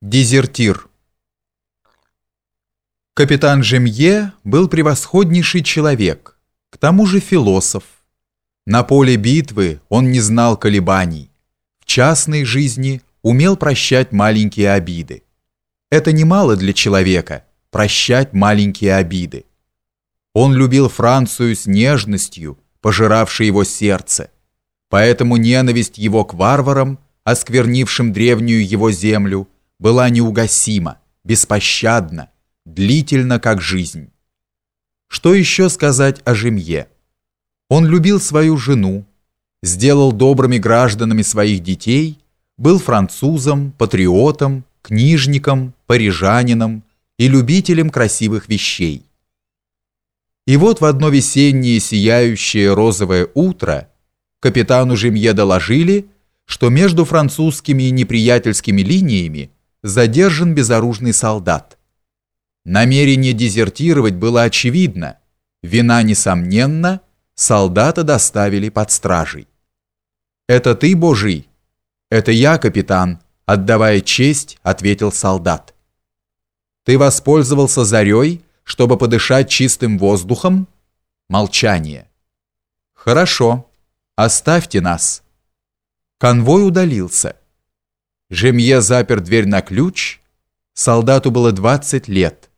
Дезертир Капитан Жемье был превосходнейший человек, к тому же философ. На поле битвы он не знал колебаний. В частной жизни умел прощать маленькие обиды. Это немало для человека – прощать маленькие обиды. Он любил Францию с нежностью, пожиравшей его сердце. Поэтому ненависть его к варварам, осквернившим древнюю его землю – была неугасима, беспощадна, длительна, как жизнь. Что еще сказать о Жемье? Он любил свою жену, сделал добрыми гражданами своих детей, был французом, патриотом, книжником, парижанином и любителем красивых вещей. И вот в одно весеннее сияющее розовое утро капитану Жемье доложили, что между французскими и неприятельскими линиями задержан безоружный солдат. Намерение дезертировать было очевидно. Вина, несомненно, солдата доставили под стражей. «Это ты, Божий?» «Это я, капитан», отдавая честь, ответил солдат. «Ты воспользовался зарей, чтобы подышать чистым воздухом?» Молчание. «Хорошо. Оставьте нас». Конвой удалился. Жемье запер дверь на ключ. Солдату было 20 лет.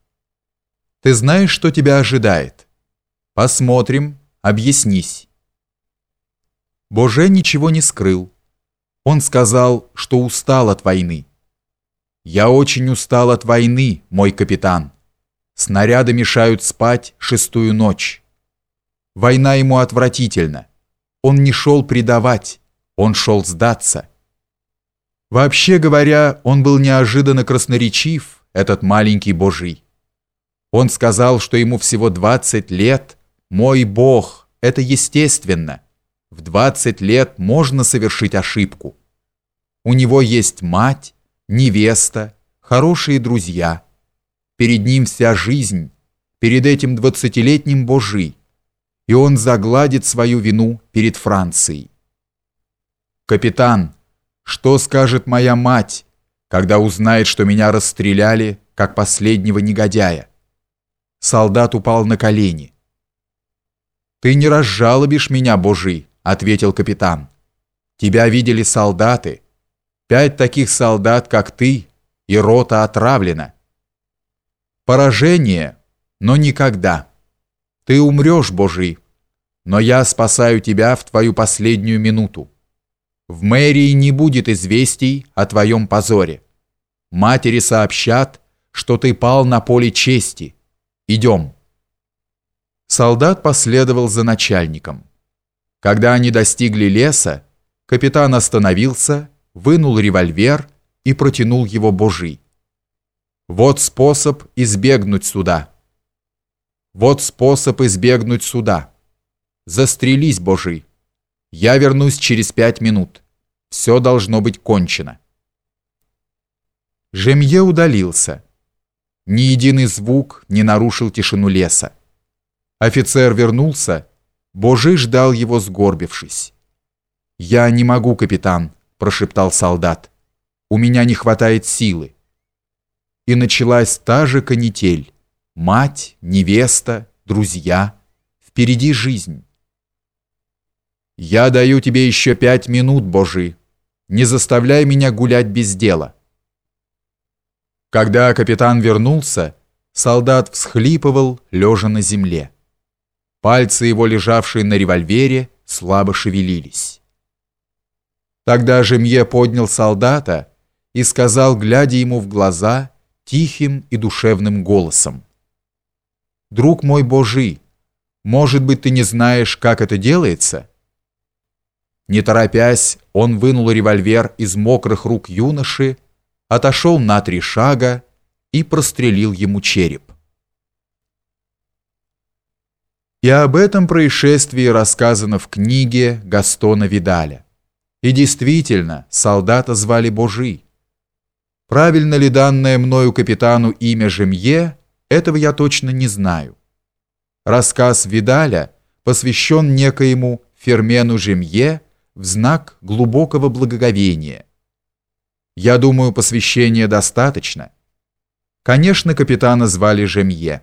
Ты знаешь, что тебя ожидает? Посмотрим, объяснись. Боже ничего не скрыл. Он сказал, что устал от войны. Я очень устал от войны, мой капитан. Снаряды мешают спать шестую ночь. Война ему отвратительна. Он не шел предавать, он шел сдаться. Вообще говоря, он был неожиданно красноречив, этот маленький божий. Он сказал, что ему всего 20 лет. Мой бог, это естественно. В 20 лет можно совершить ошибку. У него есть мать, невеста, хорошие друзья. Перед ним вся жизнь, перед этим двадцатилетним божий. И он загладит свою вину перед Францией. Капитан, что скажет моя мать, когда узнает, что меня расстреляли, как последнего негодяя? Солдат упал на колени. «Ты не разжалобишь меня, Божий», — ответил капитан. «Тебя видели солдаты. Пять таких солдат, как ты, и рота отравлена. Поражение, но никогда. Ты умрешь, Божий, но я спасаю тебя в твою последнюю минуту. В мэрии не будет известий о твоем позоре. Матери сообщат, что ты пал на поле чести. Идем. Солдат последовал за начальником. Когда они достигли леса, капитан остановился, вынул револьвер и протянул его Божий. Вот способ избегнуть суда. Вот способ избегнуть суда. Застрелись, Божий. Я вернусь через пять минут. Все должно быть кончено. Жемье удалился. Ни единый звук не нарушил тишину леса. Офицер вернулся. Божий ждал его, сгорбившись. «Я не могу, капитан», – прошептал солдат. «У меня не хватает силы». И началась та же канитель. Мать, невеста, друзья. Впереди жизнь. Я даю тебе еще пять минут, Божи. Не заставляй меня гулять без дела. Когда капитан вернулся, солдат всхлипывал, лежа на земле. Пальцы его, лежавшие на револьвере, слабо шевелились. Тогда Жемье поднял солдата и сказал, глядя ему в глаза, тихим и душевным голосом. «Друг мой Божий, может быть, ты не знаешь, как это делается?» Не торопясь, он вынул револьвер из мокрых рук юноши, отошел на три шага и прострелил ему череп. И об этом происшествии рассказано в книге Гастона Видаля. И действительно, солдата звали Божий. Правильно ли данное мною капитану имя Жемье, этого я точно не знаю. Рассказ Видаля посвящен некоему Фермену Жемье, в знак глубокого благоговения. Я думаю, посвящения достаточно. Конечно, капитана звали Жемье.